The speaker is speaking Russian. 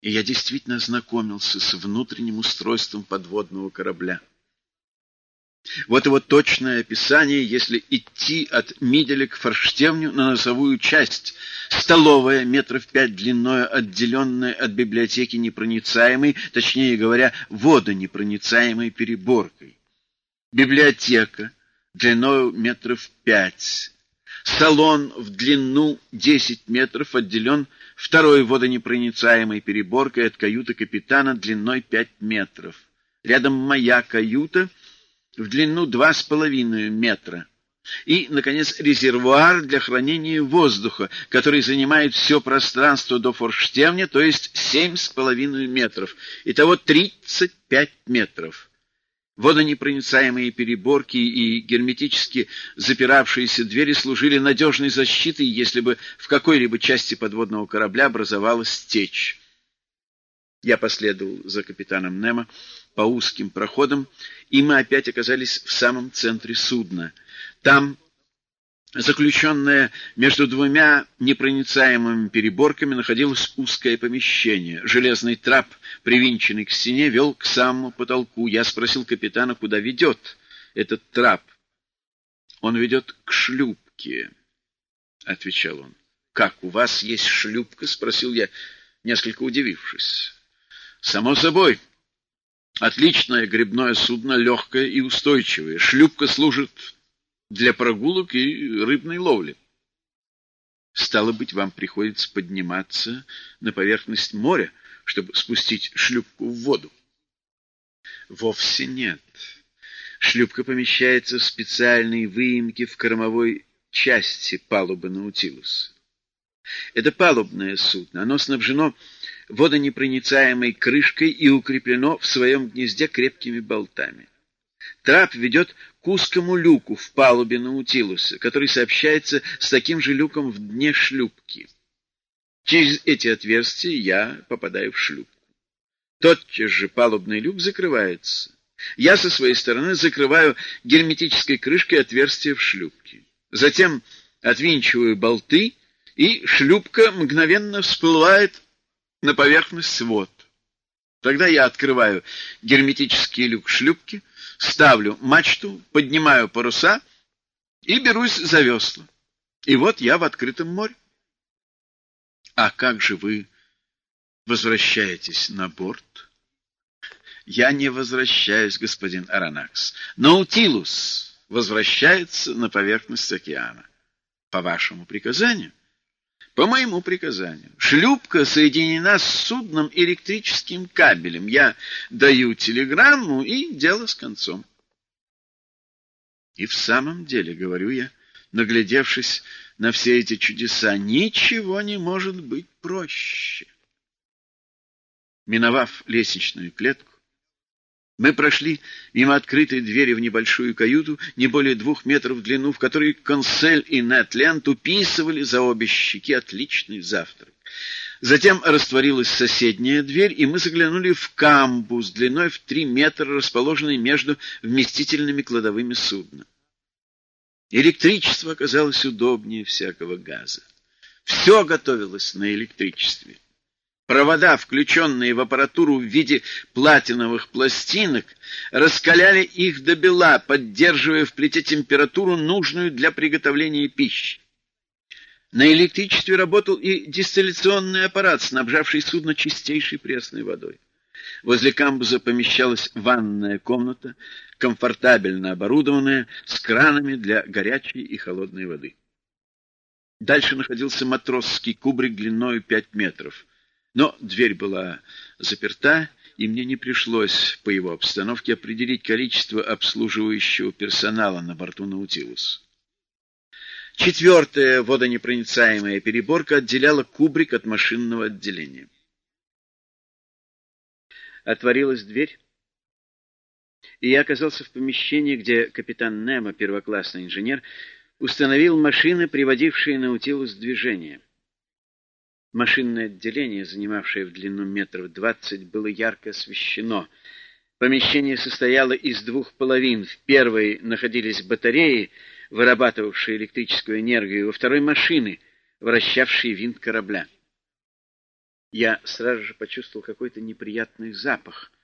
и я действительно ознакомился с внутренним устройством подводного корабля. Вот его точное описание, если идти от Миделя к форштевню на носовую часть. Столовая, метров пять длиной, отделенная от библиотеки непроницаемой, точнее говоря, водонепроницаемой переборкой. Библиотека, длиной метров пять. Салон в длину 10 метров отделен второй водонепроницаемой переборкой от каюты капитана длиной 5 метров. Рядом моя каюта в длину 2,5 метра. И, наконец, резервуар для хранения воздуха, который занимает все пространство до форштевня, то есть 7,5 метров. Итого 35 метров. Водонепроницаемые переборки и герметически запиравшиеся двери служили надежной защитой, если бы в какой-либо части подводного корабля образовалась течь. Я последовал за капитаном Немо по узким проходам, и мы опять оказались в самом центре судна. Там Заключенное между двумя непроницаемыми переборками находилось узкое помещение. Железный трап, привинченный к стене, вел к самому потолку. Я спросил капитана, куда ведет этот трап. «Он ведет к шлюпке», — отвечал он. «Как, у вас есть шлюпка?» — спросил я, несколько удивившись. «Само собой. Отличное грибное судно, легкое и устойчивое. Шлюпка служит для прогулок и рыбной ловли. Стало быть, вам приходится подниматься на поверхность моря, чтобы спустить шлюпку в воду. Вовсе нет. Шлюпка помещается в специальной выемке в кормовой части палубы Наутилуса. Это палубное судно. Оно снабжено водонепроницаемой крышкой и укреплено в своем гнезде крепкими болтами. Трап ведет к узкому люку в палубе Наутилуса, который сообщается с таким же люком в дне шлюпки. Через эти отверстия я попадаю в шлюпку. Тотчас же палубный люк закрывается. Я со своей стороны закрываю герметической крышкой отверстие в шлюпке. Затем отвинчиваю болты, и шлюпка мгновенно всплывает на поверхность вод. Тогда я открываю герметический люк шлюпки, ставлю мачту, поднимаю паруса и берусь за весла. И вот я в открытом море. А как же вы возвращаетесь на борт? Я не возвращаюсь, господин Аронакс. Наутилус возвращается на поверхность океана. По вашему приказанию? По моему приказанию. Шлюпка соединена с судном электрическим кабелем. Я даю телеграмму, и дело с концом. И в самом деле, говорю я, наглядевшись на все эти чудеса, ничего не может быть проще. Миновав лестничную клетку, мы прошли мимо открытой двери в небольшую каюту, не более двух метров в длину, в которой Консель и Нетленд уписывали за обе щеки отличный завтрак. Затем растворилась соседняя дверь, и мы заглянули в камбус длиной в три метра, расположенный между вместительными кладовыми судна. Электричество оказалось удобнее всякого газа. Все готовилось на электричестве. Провода, включенные в аппаратуру в виде платиновых пластинок, раскаляли их до бела, поддерживая в плите температуру, нужную для приготовления пищи. На электричестве работал и дистилляционный аппарат, снабжавший судно чистейшей пресной водой. Возле камбуза помещалась ванная комната, комфортабельно оборудованная, с кранами для горячей и холодной воды. Дальше находился матросский кубрик длиной пять метров. Но дверь была заперта, и мне не пришлось по его обстановке определить количество обслуживающего персонала на борту Наутилус. Четвертая водонепроницаемая переборка отделяла кубрик от машинного отделения. Отворилась дверь, и я оказался в помещении, где капитан Немо, первоклассный инженер, установил машины, приводившие Наутилус в движение. Машинное отделение, занимавшее в длину метров двадцать, было ярко освещено. Помещение состояло из двух половин. В первой находились батареи, вырабатывавшие электрическую энергию, во второй — машины, вращавшие винт корабля. Я сразу же почувствовал какой-то неприятный запах,